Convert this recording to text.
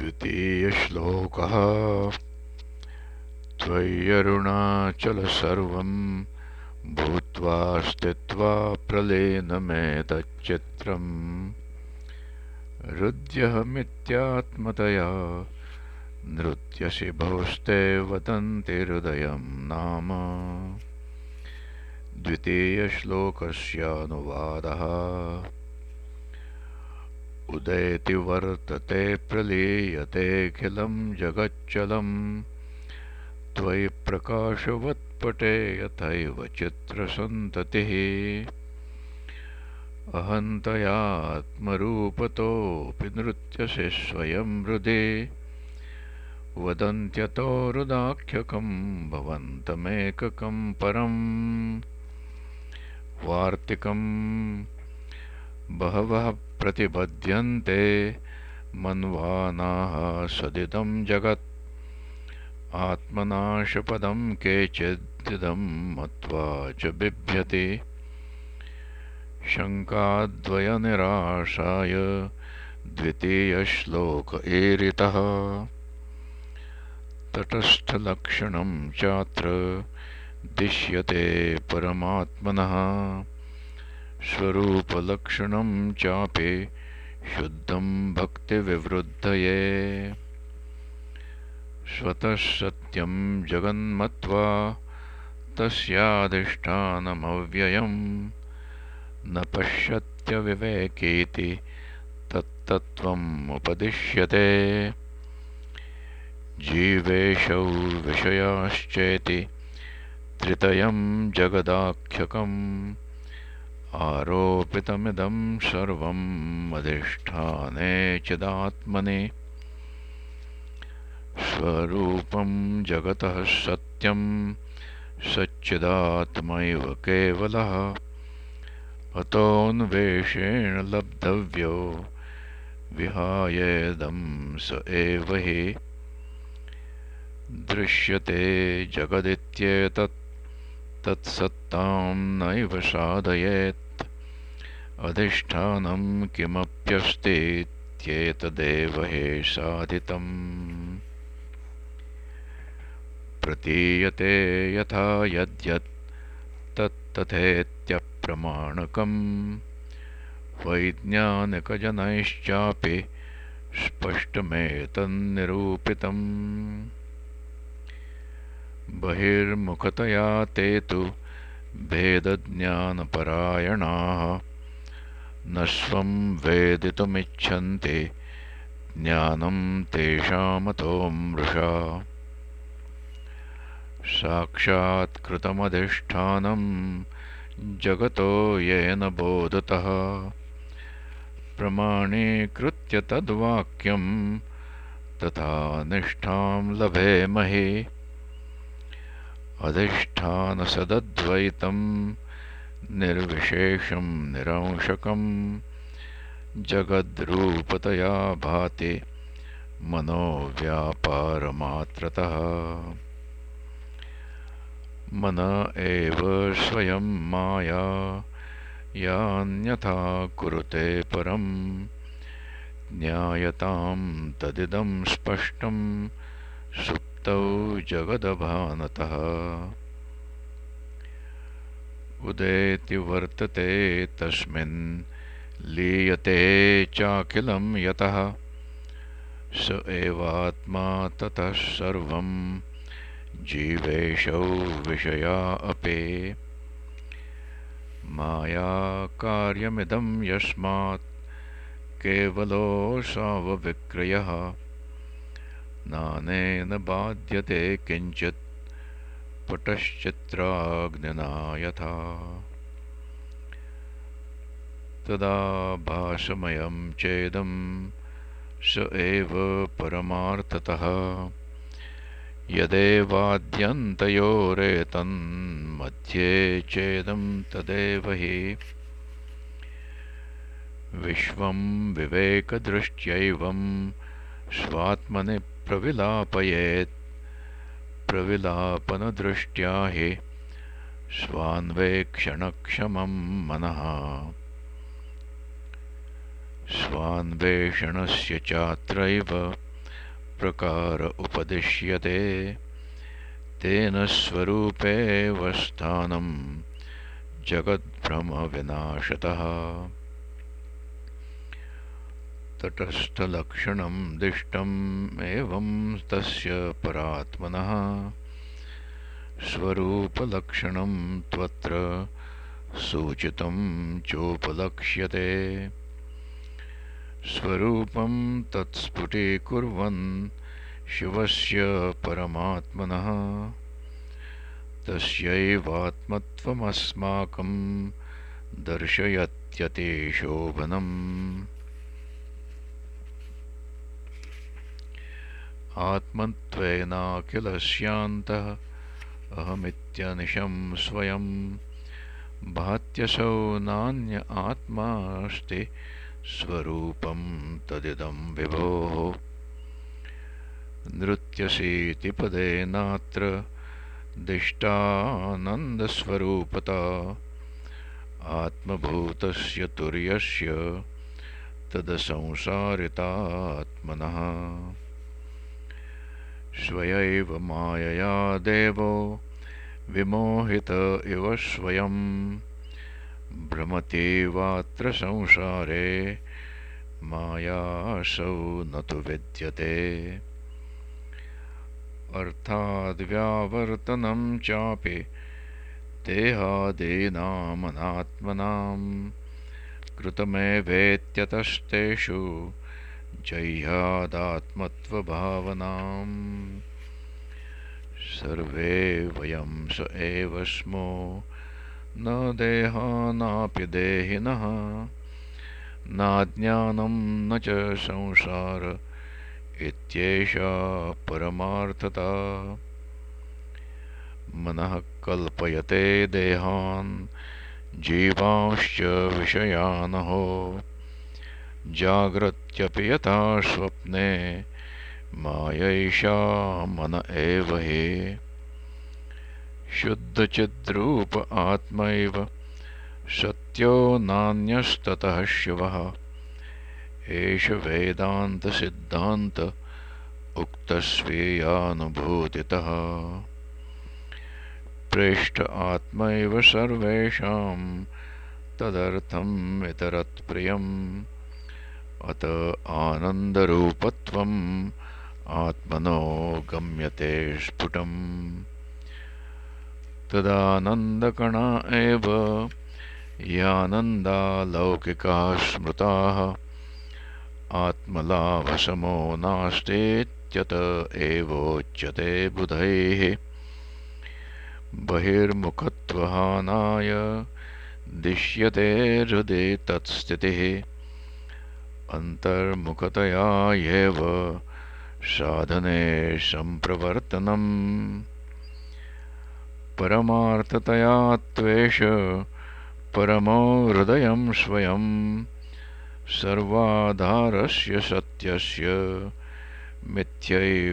द्वितीयश्लोकः त्वय्यरुणाचलसर्वम् भूत्वा स्थित्वा प्रलेनमेतच्चित्रम् हृद्यहमित्यात्मतया नृत्यसि भोस्ते वदन्ति हृदयं नाम। द्वितीयश्लोकस्यानुवादः उदेति वर्तते प्रलीयतेऽखिलं जगच्चलम्। त्वयि प्रकाशवत्पटे यथैव चित्रसन्ततिः। अहन्तयात्मरूपतोऽपि नृत्यसि स्वयं हृदि। वदन्त्यतो हृदाख्यकं भवन्तमेककं परम्। वार्तिकम् बहवः प्रतिपद्यन्ते मन्वानाः सदिदं जगत्। आत्मनाशपदं केचिदिदं मत्वा च बिभ्यति। शङ्काद्वयनिराशाय द्वितीयश्लोक एरितः। तटस्थलक्षणं चात्र दिश्यते परमात्मनः स्वरूपलक्षणं चापि शुद्धं भक्तिविवृद्धये। स्वतः सत्यं जगन्मत्वा तस्याधिष्ठानमव्ययम् न पश्यत्यविवेकेति तत्तत्त्वमुपदिश्यते जीवेशौ विषयाश्चेति त्रितयं जगदाख्यकम् आरोपितमिदं सर्वम् अधिष्ठाने चिदात्मनि। स्वरूपं जगतः सत्यं सच्चिदात्मैव केवलः। अतोऽन्वेषेण लब्धव्यो विहायेदं स एव हि। दृश्यते जगदित्येतत् तत्सत्तां नैव साधयेत्। अधिष्ठानं किमप्यस्तीत्येतदेव हि साधितम्। प्रतीयते यथा यद्यत् तत्तथेत्यप्रमाणकम् वैज्ञानिकजनैश्चापि स्पष्टमेतन्निरूपितम् बहिर्मुखतया ते तु भेदज्ञानपरायणाः। न स्वं वेदितुमिच्छन्ति ज्ञानं तेषामतो मृषा साक्षात्कृतमधिष्ठानं जगतो येन बोधतः। प्रमाणीकृत्य तद्वाक्यं तथा निष्ठां लभेमहि अधिष्ठानसदद्वैतं निर्विशेषं निरंशकं जगद्रूपतया भाति मनोव्यापारमात्रतः। मन एव स्वयं माया यान्यथा कुरुते परम् ज्ञायतां तदिदं स्पष्टं जगदभानतः। उदेति वर्तते तस्मिन् लीयते चाखिलं यतः। स एवात्मा ततः सर्वं जीवेशौ विषया अपि। मायाकार्यमिदं यस्मात् केवलोऽसावविक्रयः बाध्यते किञ्चित् पटश्चित्राग्निना यथा तदा भासमयं चेदं स एव परमार्थतः। यदेवाद्यन्तयोरेतन्मध्ये चेदं तदेव हि। विश्वं विवेकदृष्ट्यैवं स्वात्मनि प्रविलापयेत्। प्रविलापनदृष्ट्या हि स्वान्वेक्षणक्षमं मनः। स्वान्वेषणस्य चात्रैव प्रकार उपदिश्यते। तेन स्वरूपेव स्थानं जगद्भ्रमविनाशतः तटस्थलक्षणं दिष्टम् एवं तस्य परात्मनः। स्वरूपलक्षणं त्वत्र सूचितं चोपलक्ष्यते। स्वरूपं तत्स्फुटीकुर्वन् शिवस्य परमात्मनः। तस्यैवात्मत्वमस्माकं दर्शयत्यतिशोभनम् आत्मत्वेनाखिलस्यान्तः अहमित्यनिशं स्वयं। भात्यसौ नान्य आत्मास्ति स्वरूपं तदिदं विभोः। नृत्यसीति पदेनात्र दिष्टानन्दस्वरूपता। आत्मभूतस्य तुर्यस्य तदसंसारितात्मनः स्वयैव मायया देवो विमोहित इव स्वयं। भ्रमतीवात्र संसारे मायासौ न तु विद्यते। अर्थाद्व्यावर्तनं चापि देहादीनामनात्मनां कृतमेवेत्यतस्तेषु जह्यादात्मत्वभावनाम् सर्वे वयं स एव स्मो। न देहानापि देहिनः। नाज्ञानं न च संसार। इत्येषा परमार्थता। मनः कल्पयते देहान् जीवांश्च विषयानहो जाग्रत्यपि यथा स्वप्ने मायैषा मन एव हि। शुद्धचिद्रूप आत्मैव सत्यो नान्यस्ततः शिवः। एष वेदान्तसिद्धान्त उक्तस्वीयानुभूतितः। प्रेष्ठ आत्मैव सर्वेषां तदर्थम् इतरत्प्रियम् अत आनन्दरूपत्वम् आत्मनो गम्यते स्फुटम्। तदानन्दकणा एव यानन्दालौकिकाः स्मृताः। आत्मलाभसमो नास्तीत्यत एवोच्यते बुधैः। बहिर्मुखत्वहानाय दिश्यते हृदि तत्स्थितिः अन्तर्मुखतया एव साधने सम्प्रवर्तनम्। परमार्थतया त्वेष परमो हृदयं स्वयं। सर्वाधारस्य सत्यस्य मिथ्यैवाधारकल्पना